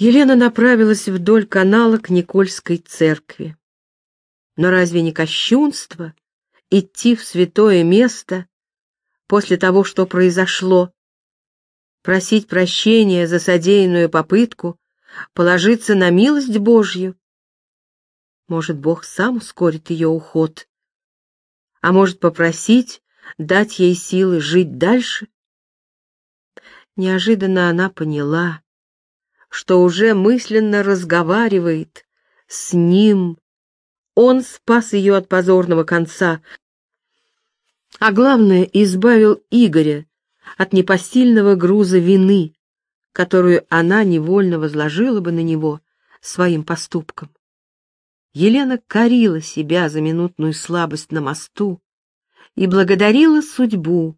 Елена направилась вдоль канала к Никольской церкви. Но разве не кощунство идти в святое место после того, что произошло? Просить прощения за содеянную попытку, положиться на милость Божью? Может, Бог сам ускорит ее уход? А может, попросить дать ей силы жить дальше? Неожиданно она поняла, что уже мысленно разговаривает с ним. Он спас ее от позорного конца, а главное, избавил Игоря от непосильного груза вины, которую она невольно возложила бы на него своим поступком. Елена корила себя за минутную слабость на мосту и благодарила судьбу,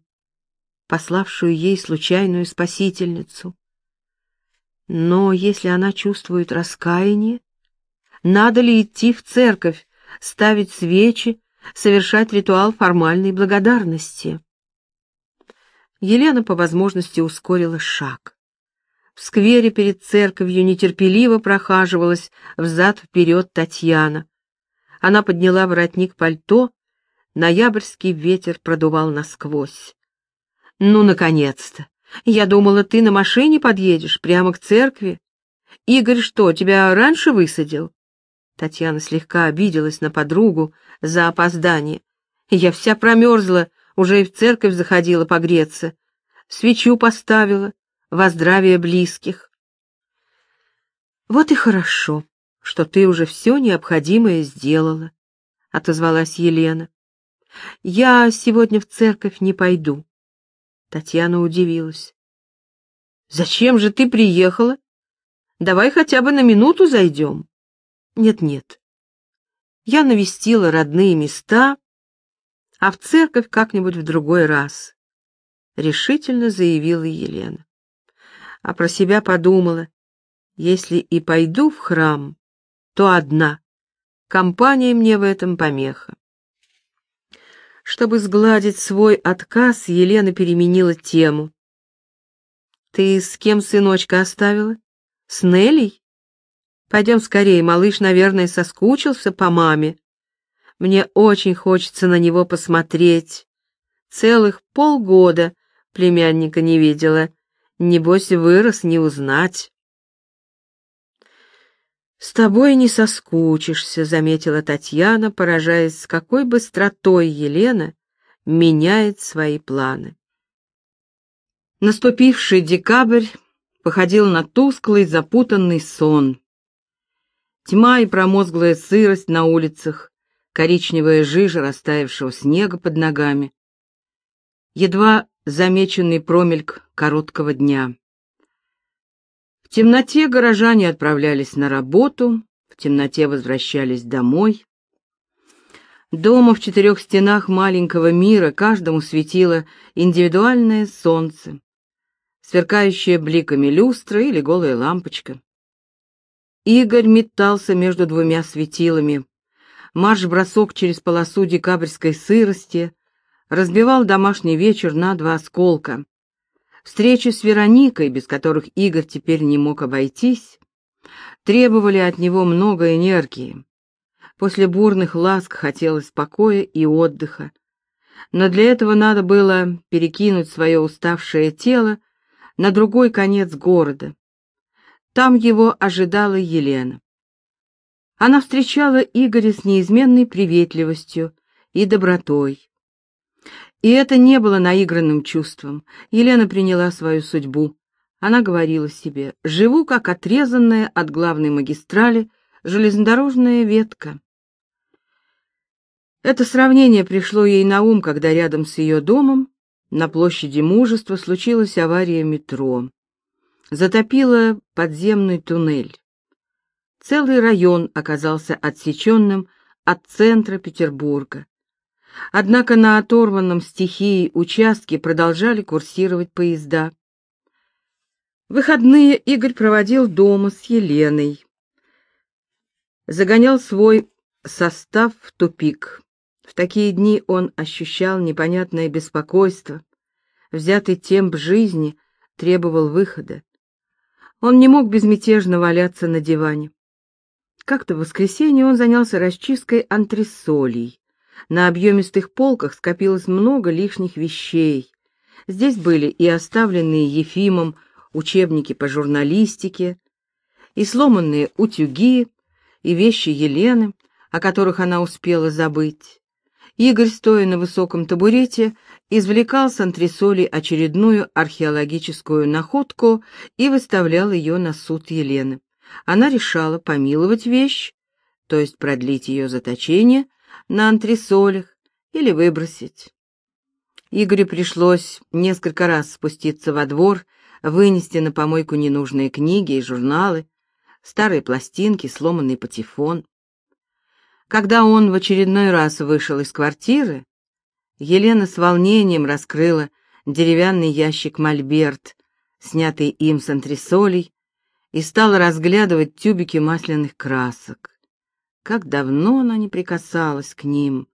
пославшую ей случайную спасительницу. Но если она чувствует раскаяние, надо ли идти в церковь, ставить свечи, совершать ритуал формальной благодарности? Елена по возможности ускорила шаг. В сквере перед церковью нетерпеливо прохаживалась взад-вперед Татьяна. Она подняла воротник пальто, ноябрьский ветер продувал насквозь. «Ну, наконец-то! Я думала, ты на машине подъедешь, прямо к церкви. Игорь что, тебя раньше высадил? Татьяна слегка обиделась на подругу за опоздание. Я вся промерзла, уже и в церковь заходила погреться. Свечу поставила, во здравие близких. Вот и хорошо, что ты уже все необходимое сделала, — отозвалась Елена. Я сегодня в церковь не пойду. Татьяна удивилась. «Зачем же ты приехала? Давай хотя бы на минуту зайдем». «Нет-нет. Я навестила родные места, а в церковь как-нибудь в другой раз», — решительно заявила Елена. А про себя подумала, если и пойду в храм, то одна. Компания мне в этом помеха. Чтобы сгладить свой отказ, Елена переменила тему. «Ты с кем сыночка оставила? С Неллей? Пойдем скорее, малыш, наверное, соскучился по маме. Мне очень хочется на него посмотреть. Целых полгода племянника не видела. Небось, вырос не узнать». «С тобой не соскучишься», — заметила Татьяна, поражаясь, с какой быстротой Елена меняет свои планы. Наступивший декабрь походил на тусклый запутанный сон. Тьма и промозглая сырость на улицах, коричневая жижа растаявшего снега под ногами. Едва замеченный промельк короткого дня темноте горожане отправлялись на работу, в темноте возвращались домой. Дома в четырех стенах маленького мира каждому светило индивидуальное солнце, сверкающее бликами люстра или голая лампочка. Игорь метался между двумя светилами. Марш-бросок через полосу декабрьской сырости разбивал домашний вечер на два осколка. Встречи с Вероникой, без которых Игорь теперь не мог обойтись, требовали от него много энергии. После бурных ласк хотелось покоя и отдыха. Но для этого надо было перекинуть свое уставшее тело на другой конец города. Там его ожидала Елена. Она встречала Игоря с неизменной приветливостью и добротой. И это не было наигранным чувством. Елена приняла свою судьбу. Она говорила себе, живу как отрезанная от главной магистрали железнодорожная ветка. Это сравнение пришло ей на ум, когда рядом с ее домом на площади Мужества случилась авария метро. Затопило подземный туннель. Целый район оказался отсеченным от центра Петербурга. Однако на оторванном стихией участке продолжали курсировать поезда. Выходные Игорь проводил дома с Еленой. Загонял свой состав в тупик. В такие дни он ощущал непонятное беспокойство. Взятый темп жизни требовал выхода. Он не мог безмятежно валяться на диване. Как-то в воскресенье он занялся расчисткой антресолей. На объемистых полках скопилось много лишних вещей. Здесь были и оставленные Ефимом учебники по журналистике, и сломанные утюги, и вещи Елены, о которых она успела забыть. Игорь, стоя на высоком табурете, извлекал с антресолей очередную археологическую находку и выставлял ее на суд Елены. Она решала помиловать вещь, то есть продлить ее заточение на антресолях или выбросить. Игорю пришлось несколько раз спуститься во двор, вынести на помойку ненужные книги и журналы, старые пластинки, сломанный патефон. Когда он в очередной раз вышел из квартиры, Елена с волнением раскрыла деревянный ящик мольберт, снятый им с антресолей, и стала разглядывать тюбики масляных красок. Как давно она не прикасалась к ним.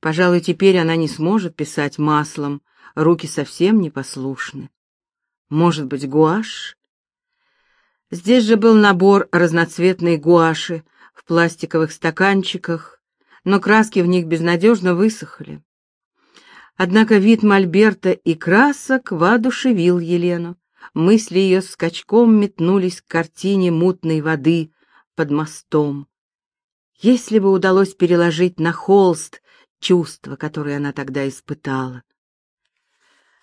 Пожалуй, теперь она не сможет писать маслом, руки совсем непослушны. Может быть, гуашь? Здесь же был набор разноцветной гуаши, в пластиковых стаканчиках, но краски в них безнадежно высохли. Однако вид мольберта и красок воодушевил Елену. Мысли ее скачком метнулись к картине мутной воды под мостом. Если бы удалось переложить на холст чувства, которые она тогда испытала.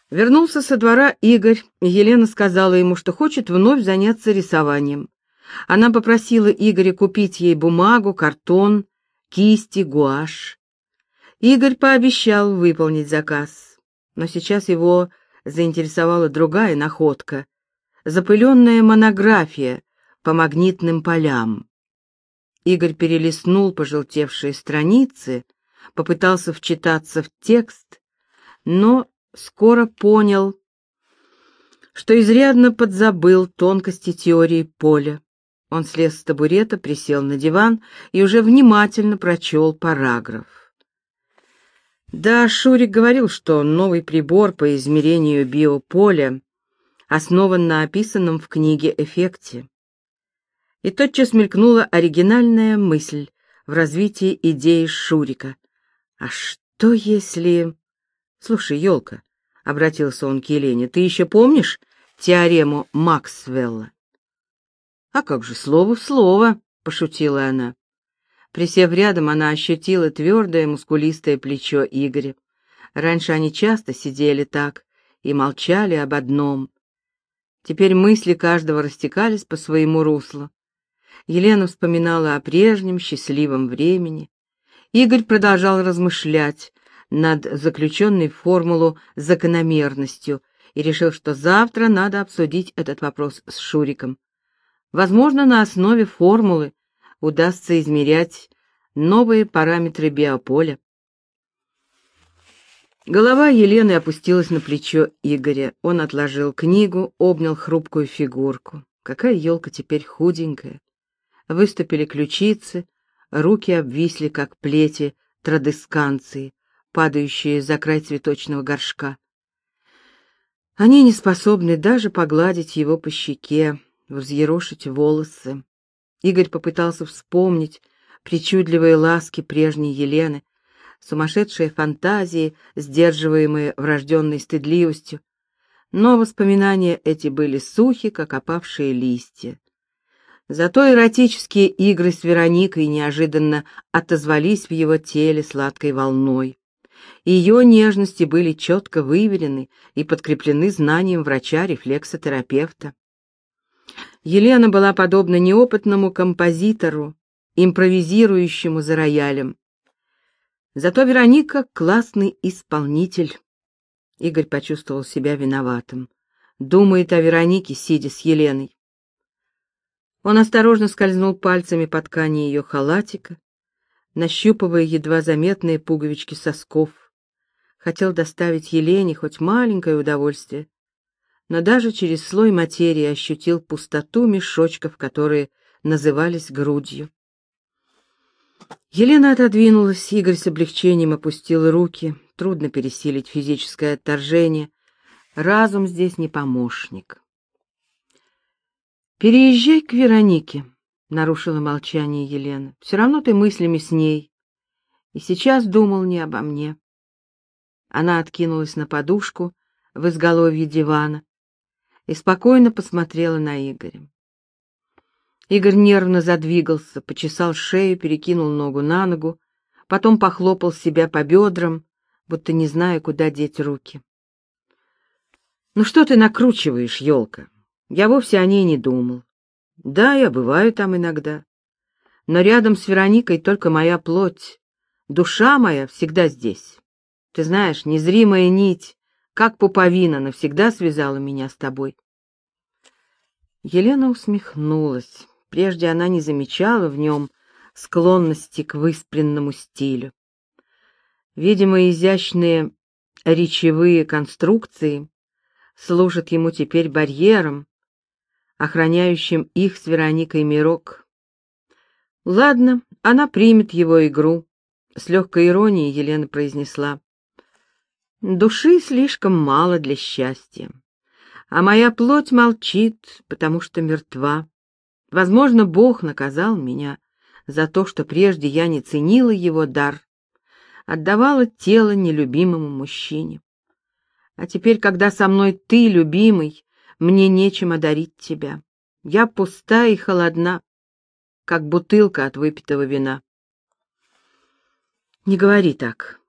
Вернулся со двора Игорь, и Елена сказала ему, что хочет вновь заняться рисованием. Она попросила Игоря купить ей бумагу, картон, кисти, гуашь. Игорь пообещал выполнить заказ, но сейчас его заинтересовала другая находка — запыленная монография по магнитным полям. Игорь перелистнул пожелтевшие страницы, попытался вчитаться в текст, но скоро понял, что изрядно подзабыл тонкости теории поля. Он слез с табурета, присел на диван и уже внимательно прочел параграф. Да, Шурик говорил, что новый прибор по измерению биополя основан на описанном в книге эффекте. И тотчас мелькнула оригинальная мысль в развитии идеи Шурика. А что если... Слушай, елка, — обратился он к Елене, — ты еще помнишь теорему Максвелла? «А как же, слово в слово!» — пошутила она. Присев рядом, она ощутила твердое мускулистое плечо Игоря. Раньше они часто сидели так и молчали об одном. Теперь мысли каждого растекались по своему руслу. Елена вспоминала о прежнем счастливом времени. Игорь продолжал размышлять над заключенной в формулу закономерностью и решил, что завтра надо обсудить этот вопрос с Шуриком. Возможно, на основе формулы удастся измерять новые параметры биополя. Голова Елены опустилась на плечо Игоря. Он отложил книгу, обнял хрупкую фигурку. Какая елка теперь худенькая. Выступили ключицы, руки обвисли, как плети традесканции, падающие за край цветочного горшка. Они не способны даже погладить его по щеке, взъерошить волосы. Игорь попытался вспомнить причудливые ласки прежней Елены, сумасшедшие фантазии, сдерживаемые врожденной стыдливостью. Но воспоминания эти были сухи, как опавшие листья. Зато эротические игры с Вероникой неожиданно отозвались в его теле сладкой волной. Ее нежности были четко выверены и подкреплены знанием врача-рефлексотерапевта. Елена была подобна неопытному композитору, импровизирующему за роялем. Зато Вероника — классный исполнитель. Игорь почувствовал себя виноватым. Думает о Веронике, сидя с Еленой. Он осторожно скользнул пальцами по ткани ее халатика, нащупывая едва заметные пуговички сосков. Хотел доставить Елене хоть маленькое удовольствие, но даже через слой материи ощутил пустоту мешочков, которые назывались грудью. Елена отодвинулась, Игорь с облегчением опустил руки. Трудно пересилить физическое отторжение. Разум здесь не помощник. Переезжай к Веронике, нарушила молчание Елена. Все равно ты мыслями с ней. И сейчас думал не обо мне. Она откинулась на подушку в изголовье дивана и спокойно посмотрела на Игоря. Игорь нервно задвигался, почесал шею, перекинул ногу на ногу, потом похлопал себя по бедрам, будто не зная, куда деть руки. «Ну что ты накручиваешь, елка? Я вовсе о ней не думал. Да, я бываю там иногда. Но рядом с Вероникой только моя плоть. Душа моя всегда здесь. Ты знаешь, незримая нить, как пуповина, навсегда связала меня с тобой». Елена усмехнулась. Прежде она не замечала в нем склонности к выспренному стилю. Видимо, изящные речевые конструкции служат ему теперь барьером, охраняющим их с Вероникой мирок. Ладно, она примет его игру. С легкой иронией Елена произнесла. Души слишком мало для счастья, а моя плоть молчит, потому что мертва. Возможно, Бог наказал меня за то, что прежде я не ценила его дар, отдавала тело нелюбимому мужчине. А теперь, когда со мной ты, любимый, мне нечем одарить тебя. Я пуста и холодна, как бутылка от выпитого вина. Не говори так.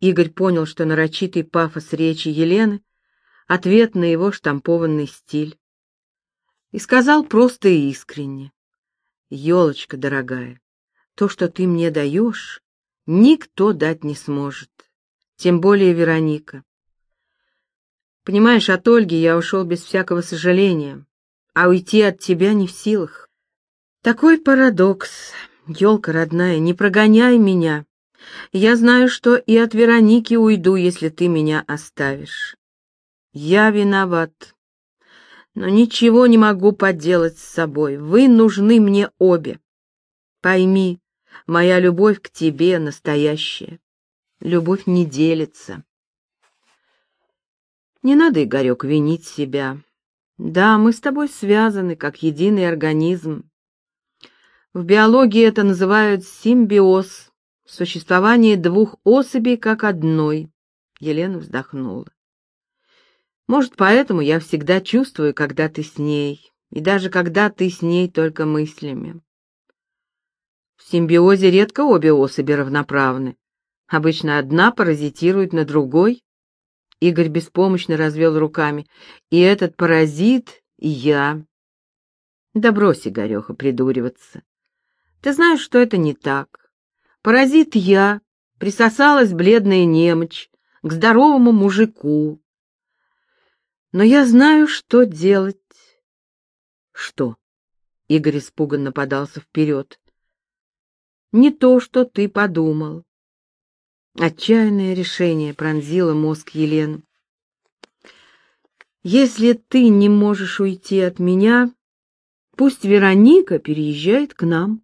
Игорь понял, что нарочитый пафос речи Елены — ответ на его штампованный стиль. И сказал просто и искренне. «Елочка дорогая, то, что ты мне даешь, никто дать не сможет, тем более Вероника. Понимаешь, от Ольги я ушел без всякого сожаления, а уйти от тебя не в силах. Такой парадокс. Елка родная, не прогоняй меня. Я знаю, что и от Вероники уйду, если ты меня оставишь. Я виноват. Но ничего не могу поделать с собой. Вы нужны мне обе. Пойми, моя любовь к тебе настоящая. Любовь не делится. Не надо, Игорек, винить себя. Да, мы с тобой связаны, как единый организм. В биологии это называют симбиоз, существование двух особей как одной. Елена вздохнула. Может, поэтому я всегда чувствую, когда ты с ней, и даже когда ты с ней только мыслями. В симбиозе редко обе особи равноправны. Обычно одна паразитирует на другой, Игорь беспомощно развел руками. «И этот паразит, я...» «Да брось, Игореха, придуриваться. Ты знаешь, что это не так. Паразит я, присосалась бледная немочь к здоровому мужику. Но я знаю, что делать». «Что?» — Игорь испуганно подался вперед. «Не то, что ты подумал. Отчаянное решение пронзило мозг Елены. «Если ты не можешь уйти от меня, пусть Вероника переезжает к нам.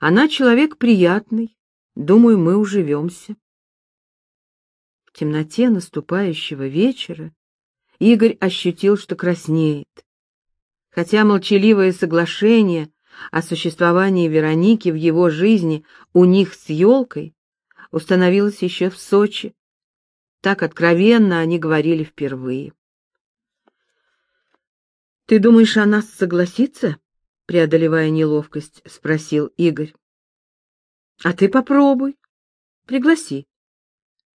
Она человек приятный, думаю, мы уживемся». В темноте наступающего вечера Игорь ощутил, что краснеет. Хотя молчаливое соглашение о существовании Вероники в его жизни у них с елкой установилась еще в Сочи. Так откровенно они говорили впервые. «Ты думаешь, она согласится?» — преодолевая неловкость, спросил Игорь. «А ты попробуй. Пригласи.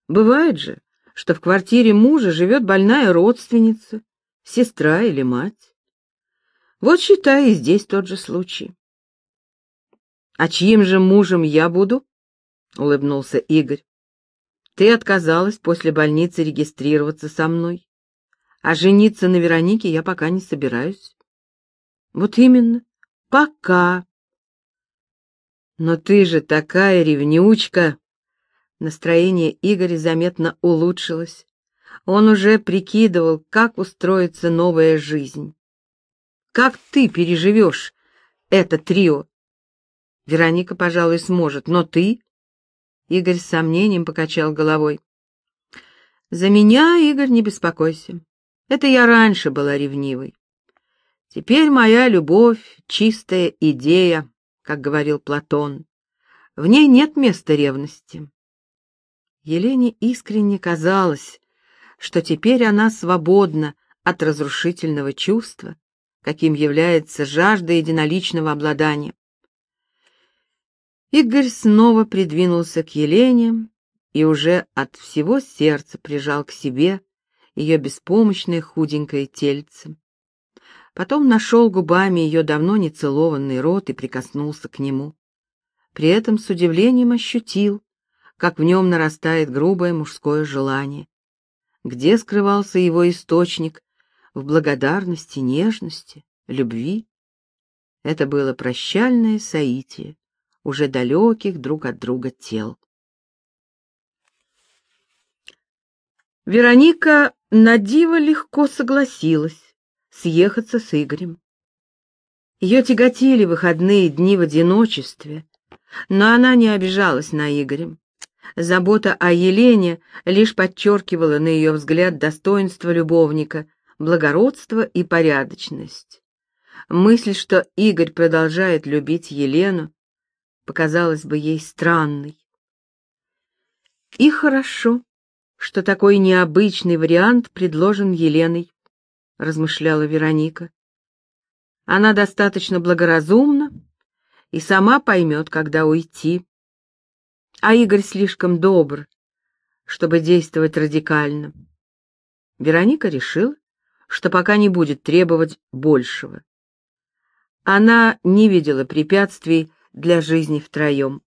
Бывает же, что в квартире мужа живет больная родственница, сестра или мать. Вот считай, и здесь тот же случай. А чьим же мужем я буду? — улыбнулся Игорь. «Ты отказалась после больницы регистрироваться со мной, а жениться на Веронике я пока не собираюсь». «Вот именно, пока». «Но ты же такая ревнючка!» Настроение Игоря заметно улучшилось. Он уже прикидывал, как устроится новая жизнь. «Как ты переживешь это трио?» Вероника, пожалуй, сможет, но ты Игорь с сомнением покачал головой. «За меня, Игорь, не беспокойся. Это я раньше была ревнивой. Теперь моя любовь — чистая идея, как говорил Платон. В ней нет места ревности. Елене искренне казалось, что теперь она свободна от разрушительного чувства, каким является жажда единоличного обладания. Игорь снова придвинулся к Елене и уже от всего сердца прижал к себе ее беспомощное худенькое тельце. Потом нашел губами ее давно не целованный рот и прикоснулся к нему. При этом с удивлением ощутил, как в нем нарастает грубое мужское желание. Где скрывался его источник? В благодарности, нежности, любви? Это было прощальное соитие уже далеких друг от друга тел. Вероника на диво легко согласилась съехаться с Игорем. Ее тяготили выходные дни в одиночестве, но она не обижалась на Игоря. Забота о Елене лишь подчеркивала на ее взгляд достоинство любовника, благородство и порядочность. Мысль, что Игорь продолжает любить Елену, показалась бы ей странной. И хорошо, что такой необычный вариант предложен Еленой, размышляла Вероника. Она достаточно благоразумна и сама поймет, когда уйти а Игорь слишком добр, чтобы действовать радикально. Вероника решила, что пока не будет требовать большего. Она не видела препятствий для жизни втроем.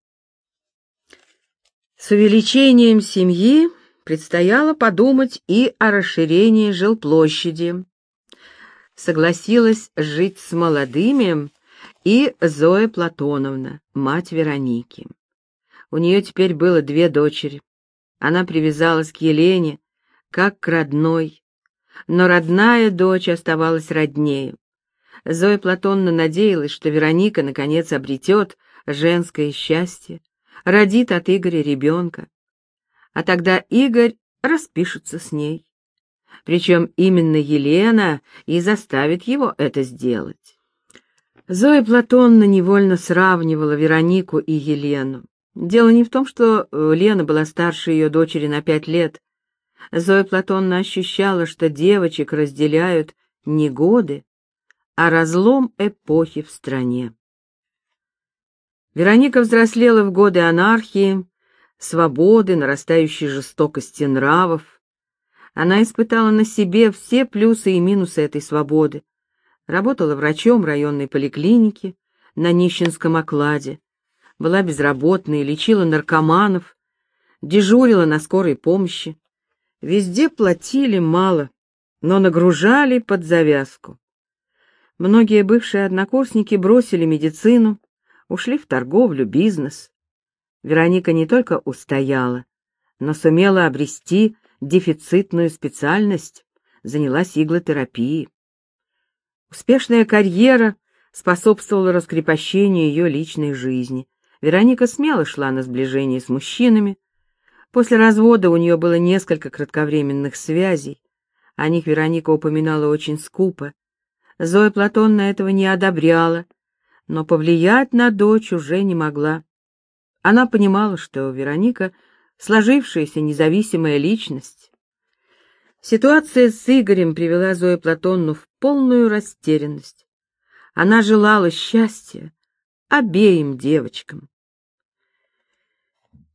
С увеличением семьи предстояло подумать и о расширении жилплощади. Согласилась жить с молодыми и Зоя Платоновна, мать Вероники. У нее теперь было две дочери. Она привязалась к Елене, как к родной. Но родная дочь оставалась роднею. Зоя Платонна надеялась, что Вероника наконец обретет женское счастье, родит от Игоря ребенка. А тогда Игорь распишется с ней. Причем именно Елена и заставит его это сделать. Зоя Платонна невольно сравнивала Веронику и Елену. Дело не в том, что э, Лена была старше ее дочери на пять лет. Зоя Платонна ощущала, что девочек разделяют не годы, а разлом эпохи в стране. Вероника взрослела в годы анархии, свободы, нарастающей жестокости нравов. Она испытала на себе все плюсы и минусы этой свободы. Работала врачом районной поликлиники на нищенском окладе, была безработной, лечила наркоманов, дежурила на скорой помощи. Везде платили мало, но нагружали под завязку. Многие бывшие однокурсники бросили медицину, ушли в торговлю, бизнес. Вероника не только устояла, но сумела обрести дефицитную специальность, занялась иглотерапией. Успешная карьера способствовала раскрепощению ее личной жизни. Вероника смело шла на сближение с мужчинами. После развода у нее было несколько кратковременных связей. О них Вероника упоминала очень скупо. Зоя Платонна этого не одобряла, но повлиять на дочь уже не могла. Она понимала, что Вероника — сложившаяся независимая личность. Ситуация с Игорем привела Зою Платонну в полную растерянность. Она желала счастья, обеим девочкам.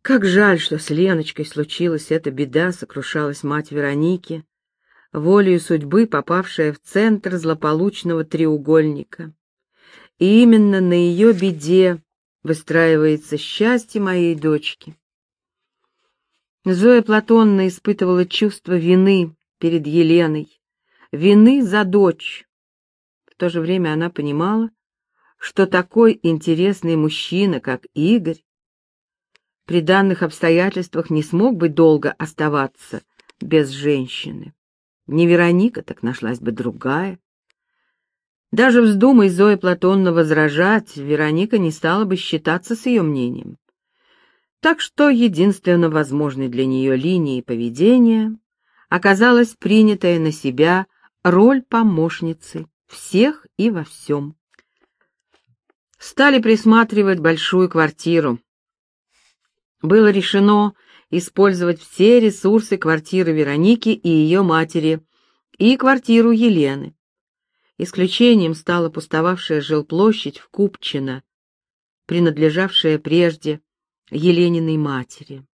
Как жаль, что с Леночкой случилась эта беда, сокрушалась мать Вероники, волею судьбы попавшая в центр злополучного треугольника. И именно на ее беде выстраивается счастье моей дочки. Зоя Платонна испытывала чувство вины перед Еленой, вины за дочь. В то же время она понимала, что такой интересный мужчина, как Игорь, при данных обстоятельствах не смог бы долго оставаться без женщины. Не Вероника, так нашлась бы другая. Даже вздумай Зоя Платонна возражать, Вероника не стала бы считаться с ее мнением. Так что единственно возможной для нее линией поведения оказалась принятая на себя роль помощницы всех и во всем. Стали присматривать большую квартиру. Было решено использовать все ресурсы квартиры Вероники и ее матери, и квартиру Елены. Исключением стала пустовавшая жилплощадь в Купчино, принадлежавшая прежде Елениной матери.